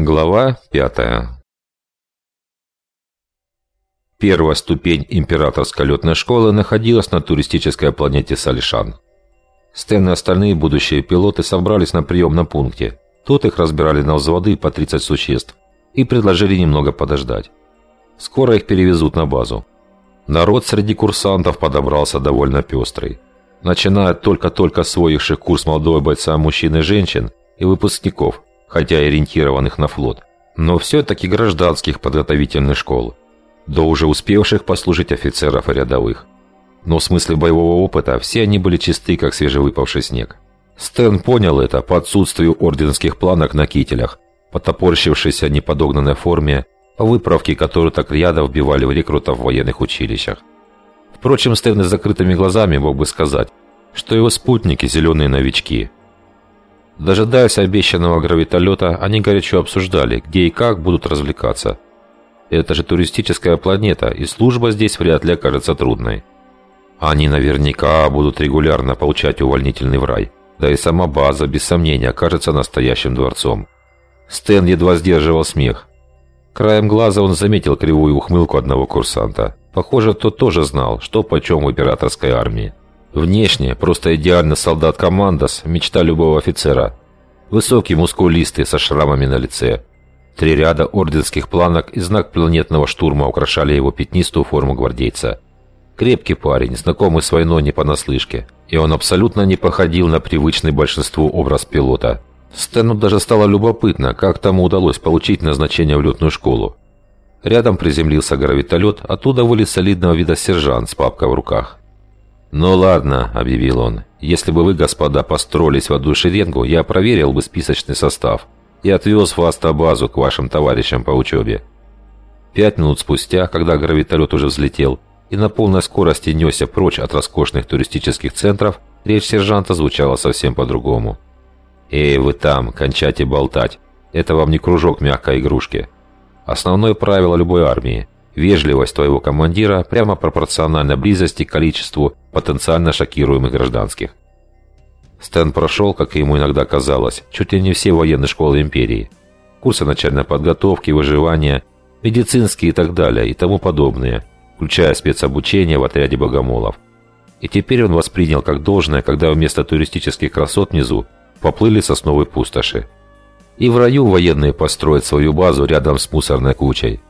Глава пятая. Первая ступень императорской летной школы находилась на туристической планете Салишан. Стэн и остальные будущие пилоты собрались на приемном пункте. Тут их разбирали на взводы по 30 существ и предложили немного подождать. Скоро их перевезут на базу. Народ среди курсантов подобрался довольно пестрый. Начиная только-только освоивших курс молодого бойца мужчин и женщин и выпускников, хотя и ориентированных на флот, но все-таки гражданских подготовительных школ, до уже успевших послужить офицеров и рядовых. Но в смысле боевого опыта все они были чисты, как свежевыпавший снег. Стэн понял это по отсутствию орденских планок на кителях, по топорщившейся неподогнанной форме по выправке, которую так рьяно вбивали в рекрутов в военных училищах. Впрочем, Стэн с закрытыми глазами мог бы сказать, что его спутники – зеленые новички. Дожидаясь обещанного гравитолета, они горячо обсуждали, где и как будут развлекаться. Это же туристическая планета, и служба здесь вряд ли окажется трудной. Они наверняка будут регулярно получать увольнительный в рай. Да и сама база, без сомнения, окажется настоящим дворцом. Стэн едва сдерживал смех. Краем глаза он заметил кривую ухмылку одного курсанта. Похоже, тот тоже знал, что почем в императорской армии. Внешне просто идеальный солдат Командос, мечта любого офицера. Высокий, мускулистый, со шрамами на лице. Три ряда орденских планок и знак планетного штурма украшали его пятнистую форму гвардейца. Крепкий парень, знакомый с войной не понаслышке. И он абсолютно не походил на привычный большинству образ пилота. Стэну даже стало любопытно, как тому удалось получить назначение в летную школу. Рядом приземлился гравитолет, оттуда вылез солидного вида сержант с папкой в руках. «Ну ладно», — объявил он, — «если бы вы, господа, построились в одну шеренгу, я проверил бы списочный состав и отвез в автобазу к вашим товарищам по учебе». Пять минут спустя, когда гравитолет уже взлетел и на полной скорости несся прочь от роскошных туристических центров, речь сержанта звучала совсем по-другому. «Эй, вы там, кончайте болтать. Это вам не кружок мягкой игрушки. Основное правило любой армии – вежливость твоего командира прямо пропорциональна близости к количеству потенциально шокируемых гражданских». Стэн прошел, как ему иногда казалось, чуть ли не все военные школы империи. Курсы начальной подготовки, выживания, медицинские и так далее, и тому подобное, включая спецобучение в отряде богомолов. И теперь он воспринял как должное, когда вместо туристических красот внизу поплыли сосновые пустоши. И в раю военные построят свою базу рядом с мусорной кучей.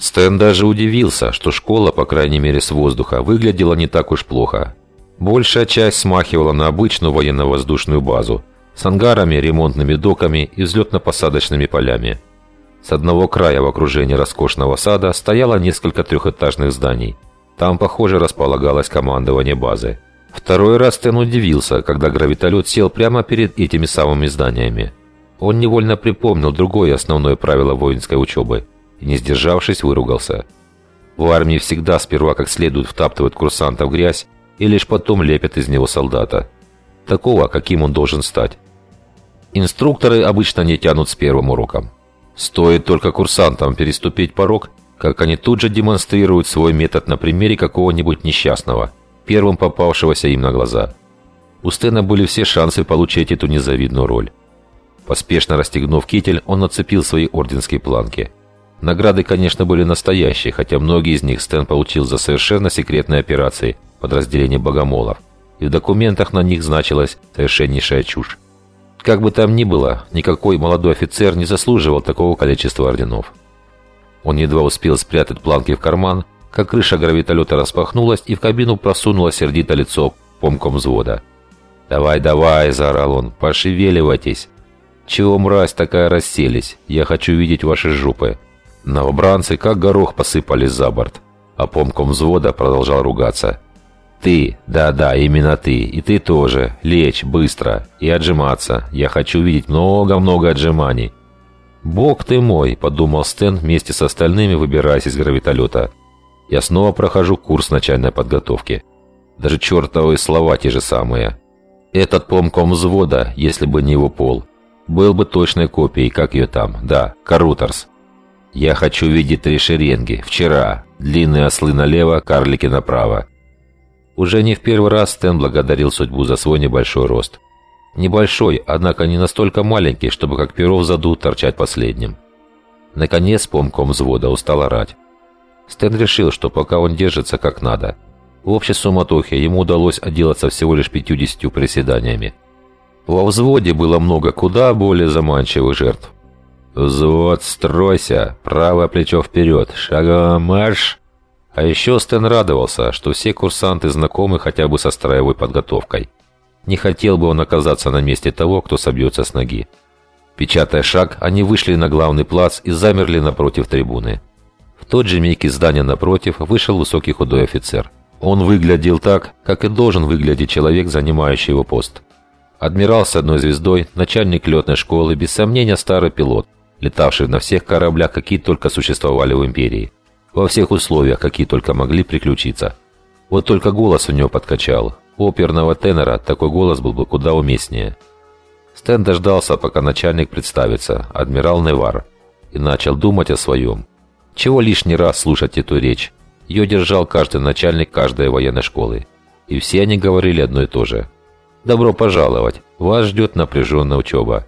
Стэн даже удивился, что школа, по крайней мере с воздуха, выглядела не так уж плохо. Большая часть смахивала на обычную военно-воздушную базу с ангарами, ремонтными доками и взлетно-посадочными полями. С одного края в окружении роскошного сада стояло несколько трехэтажных зданий – там, похоже, располагалось командование базы. Второй раз Тен удивился, когда гравитолет сел прямо перед этими самыми зданиями. Он невольно припомнил другое основное правило воинской учебы не сдержавшись, выругался. В армии всегда сперва как следует втаптывают курсанта в грязь и лишь потом лепят из него солдата. Такого, каким он должен стать. Инструкторы обычно не тянут с первым уроком. Стоит только курсантам переступить порог, как они тут же демонстрируют свой метод на примере какого-нибудь несчастного, первым попавшегося им на глаза. У Стена были все шансы получить эту незавидную роль. Поспешно расстегнув китель, он нацепил свои орденские планки. Награды, конечно, были настоящие, хотя многие из них Стэн получил за совершенно секретные операции подразделения богомолов, и в документах на них значилась совершеннейшая чушь. Как бы там ни было, никакой молодой офицер не заслуживал такого количества орденов. Он едва успел спрятать планки в карман, как крыша гравитолета распахнулась, и в кабину просунуло сердито лицо помком взвода. «Давай, давай!» – заорал он. «Пошевеливайтесь!» «Чего, мразь, такая расселись? Я хочу видеть ваши жопы!» Новобранцы как горох посыпались за борт, а помком взвода продолжал ругаться. «Ты, да-да, именно ты, и ты тоже, лечь, быстро, и отжиматься. Я хочу видеть много-много отжиманий. «Бог ты мой!» – подумал Стэн вместе с остальными, выбираясь из гравитолета. «Я снова прохожу курс начальной подготовки. Даже чертовые слова те же самые. Этот помком взвода, если бы не его пол, был бы точной копией, как ее там, да, Карутерс. Я хочу видеть три шеренги. Вчера. Длинные ослы налево, карлики направо. Уже не в первый раз Стэн благодарил судьбу за свой небольшой рост. Небольшой, однако не настолько маленький, чтобы как перо в заду торчать последним. Наконец помком взвода устал орать. Стэн решил, что пока он держится как надо. В общей суматохе ему удалось отделаться всего лишь 50 приседаниями. Во взводе было много куда более заманчивых жертв. «Взвод, стройся! Правое плечо вперед! Шагом марш!» А еще Стэн радовался, что все курсанты знакомы хотя бы со строевой подготовкой. Не хотел бы он оказаться на месте того, кто собьется с ноги. Печатая шаг, они вышли на главный плац и замерли напротив трибуны. В тот же миг из здания напротив вышел высокий худой офицер. Он выглядел так, как и должен выглядеть человек, занимающий его пост. Адмирал с одной звездой, начальник летной школы, без сомнения старый пилот, летавший на всех кораблях, какие только существовали в Империи. Во всех условиях, какие только могли приключиться. Вот только голос у него подкачал. У оперного тенора такой голос был бы куда уместнее. Стэн дождался, пока начальник представится, адмирал Невар, и начал думать о своем. Чего лишний раз слушать эту речь? Ее держал каждый начальник каждой военной школы. И все они говорили одно и то же. «Добро пожаловать! Вас ждет напряженная учеба.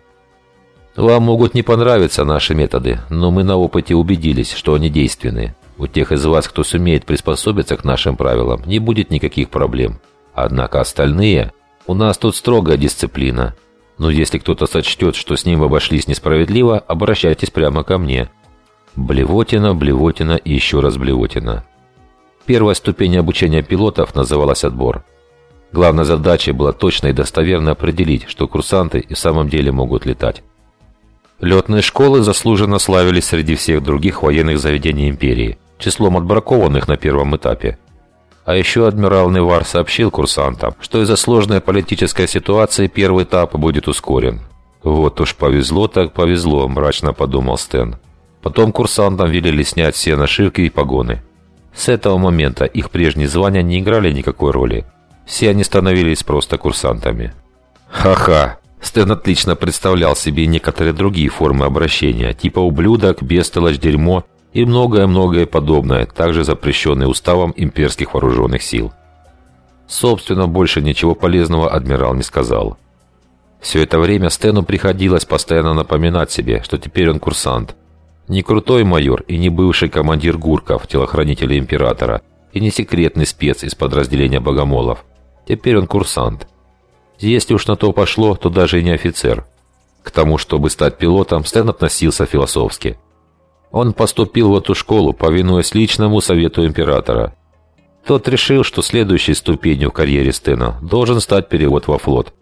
Вам могут не понравиться наши методы, но мы на опыте убедились, что они действенны. У тех из вас, кто сумеет приспособиться к нашим правилам, не будет никаких проблем. Однако остальные... У нас тут строгая дисциплина. Но если кто-то сочтет, что с ним обошлись несправедливо, обращайтесь прямо ко мне. Блевотина, блевотина и еще раз блевотина. Первая ступень обучения пилотов называлась отбор. Главной задачей было точно и достоверно определить, что курсанты и в самом деле могут летать. Летные школы заслуженно славились среди всех других военных заведений империи, числом отбракованных на первом этапе. А еще адмирал Невар сообщил курсантам, что из-за сложной политической ситуации первый этап будет ускорен. «Вот уж повезло так повезло», – мрачно подумал Стэн. Потом курсантам велели снять все нашивки и погоны. С этого момента их прежние звания не играли никакой роли. Все они становились просто курсантами. «Ха-ха!» Стэн отлично представлял себе некоторые другие формы обращения, типа ублюдок, бестолочь, дерьмо и многое-многое подобное, также запрещенное уставом имперских вооруженных сил. Собственно, больше ничего полезного адмирал не сказал. Все это время Стэну приходилось постоянно напоминать себе, что теперь он курсант. Не крутой майор и не бывший командир Гурков, телохранителя императора, и не секретный спец из подразделения богомолов. Теперь он курсант. Если уж на то пошло, то даже и не офицер. К тому, чтобы стать пилотом, Стэн относился философски. Он поступил в эту школу, повинуясь личному совету императора. Тот решил, что следующей ступенью в карьере Стена должен стать перевод во флот.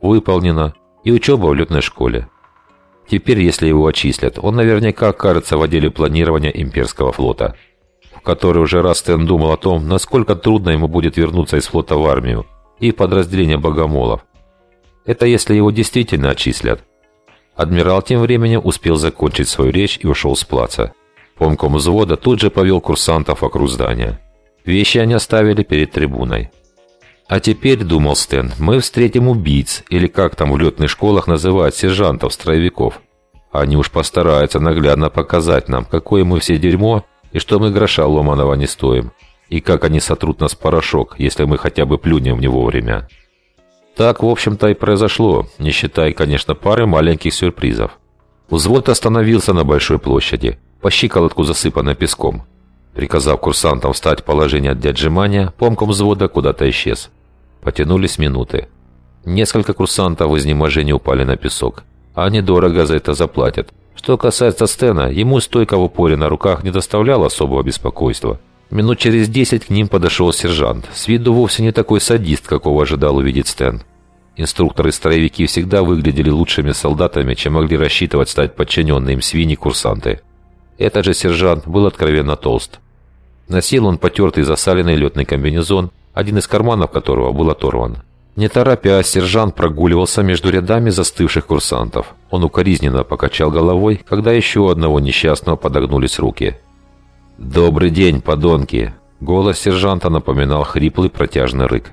Выполнено. И учеба в летной школе. Теперь, если его отчислят, он наверняка окажется в отделе планирования имперского флота, в который уже раз Стэн думал о том, насколько трудно ему будет вернуться из флота в армию, и подразделения богомолов. Это если его действительно отчислят. Адмирал тем временем успел закончить свою речь и ушел с плаца. Помком взвода тут же повел курсантов вокруг здания. Вещи они оставили перед трибуной. «А теперь, — думал Стэн, — мы встретим убийц, или как там в летных школах называют сержантов-строевиков. Они уж постараются наглядно показать нам, какое мы все дерьмо, и что мы гроша ломаного не стоим и как они сотрут нас порошок, если мы хотя бы плюнем в него вовремя. Так, в общем-то, и произошло, не считая, конечно, пары маленьких сюрпризов. Взвод остановился на большой площади, по щиколотку засыпанной песком. Приказав курсантам встать в положение для отжимания, помком взвода куда-то исчез. Потянулись минуты. Несколько курсантов в изнеможении упали на песок. Они дорого за это заплатят. Что касается Стена, ему стойка в упоре на руках не доставляла особого беспокойства. Минут через десять к ним подошел сержант. С виду вовсе не такой садист, какого ожидал увидеть Стэн. Инструкторы-строевики всегда выглядели лучшими солдатами, чем могли рассчитывать стать подчиненные им свиньи-курсанты. Этот же сержант был откровенно толст. Носил он потертый засаленный летный комбинезон, один из карманов которого был оторван. Не торопясь, сержант прогуливался между рядами застывших курсантов. Он укоризненно покачал головой, когда еще одного несчастного подогнулись руки. «Добрый день, подонки!» Голос сержанта напоминал хриплый протяжный рык.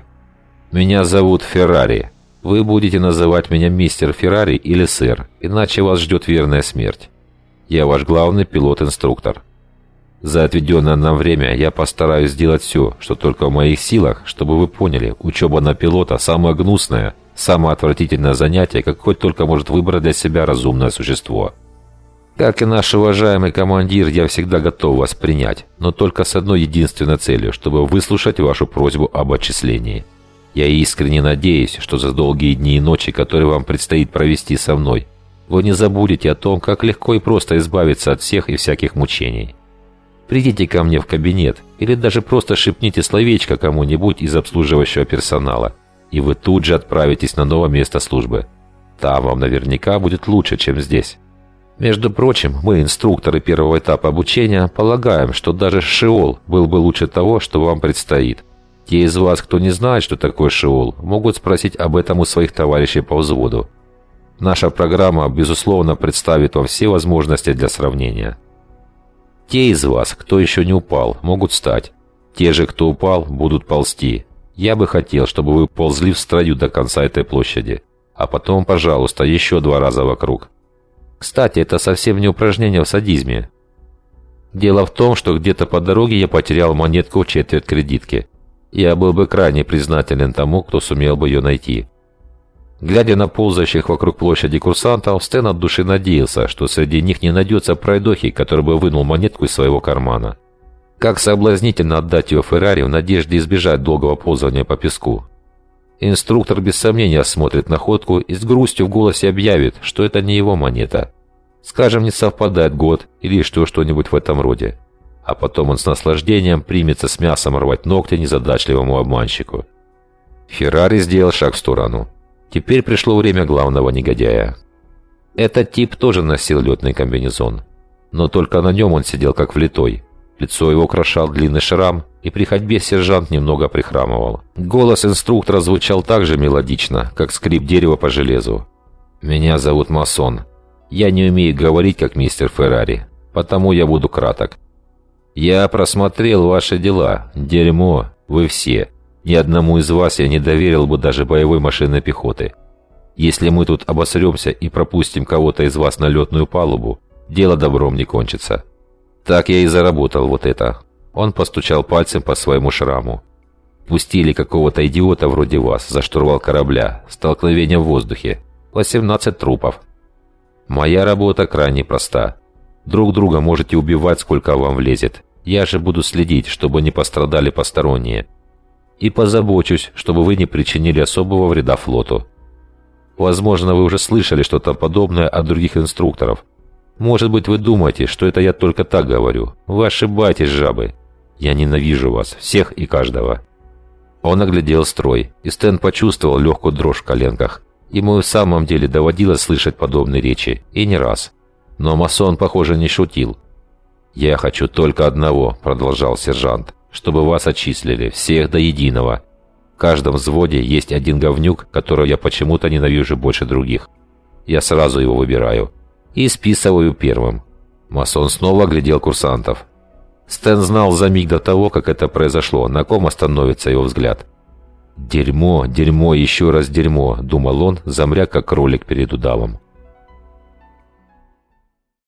«Меня зовут Феррари. Вы будете называть меня мистер Феррари или сэр, иначе вас ждет верная смерть. Я ваш главный пилот-инструктор. За отведенное нам время я постараюсь сделать все, что только в моих силах, чтобы вы поняли, учеба на пилота самая гнусная Самое отвратительное занятие, какое только может выбрать для себя разумное существо. Как и наш уважаемый командир, я всегда готов вас принять, но только с одной единственной целью, чтобы выслушать вашу просьбу об отчислении. Я искренне надеюсь, что за долгие дни и ночи, которые вам предстоит провести со мной, вы не забудете о том, как легко и просто избавиться от всех и всяких мучений. Придите ко мне в кабинет или даже просто шепните словечко кому-нибудь из обслуживающего персонала, и вы тут же отправитесь на новое место службы. Там вам наверняка будет лучше, чем здесь. Между прочим, мы, инструкторы первого этапа обучения, полагаем, что даже Шиол был бы лучше того, что вам предстоит. Те из вас, кто не знает, что такое Шиол, могут спросить об этом у своих товарищей по взводу. Наша программа, безусловно, представит вам все возможности для сравнения. Те из вас, кто еще не упал, могут встать. Те же, кто упал, будут ползти. Я бы хотел, чтобы вы ползли в строю до конца этой площади. А потом, пожалуйста, еще два раза вокруг. Кстати, это совсем не упражнение в садизме. Дело в том, что где-то по дороге я потерял монетку в четверть кредитки. Я был бы крайне признателен тому, кто сумел бы ее найти. Глядя на ползающих вокруг площади курсантов, Стэн от души надеялся, что среди них не найдется пройдохи, который бы вынул монетку из своего кармана. Как соблазнительно отдать ее Феррари в надежде избежать долгого ползания по песку. Инструктор без сомнения осмотрит находку и с грустью в голосе объявит, что это не его монета. Скажем, не совпадает год или что что-нибудь в этом роде. А потом он с наслаждением примется с мясом рвать ногти незадачливому обманщику. Феррари сделал шаг в сторону. Теперь пришло время главного негодяя. Этот тип тоже носил летный комбинезон. Но только на нем он сидел как влитой. Лицо его украшал длинный шрам, и при ходьбе сержант немного прихрамывал. Голос инструктора звучал так же мелодично, как скрип дерева по железу. «Меня зовут Масон. Я не умею говорить, как мистер Феррари, потому я буду краток. Я просмотрел ваши дела. Дерьмо, вы все. Ни одному из вас я не доверил бы даже боевой машины пехоты. Если мы тут обосремся и пропустим кого-то из вас на летную палубу, дело добром не кончится. Так я и заработал вот это. Он постучал пальцем по своему шраму. Пустили какого-то идиота вроде вас за штурвал корабля. Столкновение в воздухе. 18 трупов. Моя работа крайне проста. Друг друга можете убивать, сколько вам влезет. Я же буду следить, чтобы не пострадали посторонние. И позабочусь, чтобы вы не причинили особого вреда флоту. Возможно, вы уже слышали что-то подобное от других инструкторов. Может быть, вы думаете, что это я только так говорю. Вы ошибаетесь, жабы. Я ненавижу вас, всех и каждого». Он оглядел строй, и Стэн почувствовал легкую дрожь в коленках. Ему в самом деле доводилось слышать подобные речи, и не раз. Но масон, похоже, не шутил. «Я хочу только одного», — продолжал сержант, «чтобы вас отчислили, всех до единого. В каждом взводе есть один говнюк, которого я почему-то ненавижу больше других. Я сразу его выбираю. И списываю первым». Масон снова глядел курсантов. Стэн знал за миг до того, как это произошло, на ком остановится его взгляд. «Дерьмо, дерьмо, еще раз дерьмо», — думал он, замря как кролик перед удавом.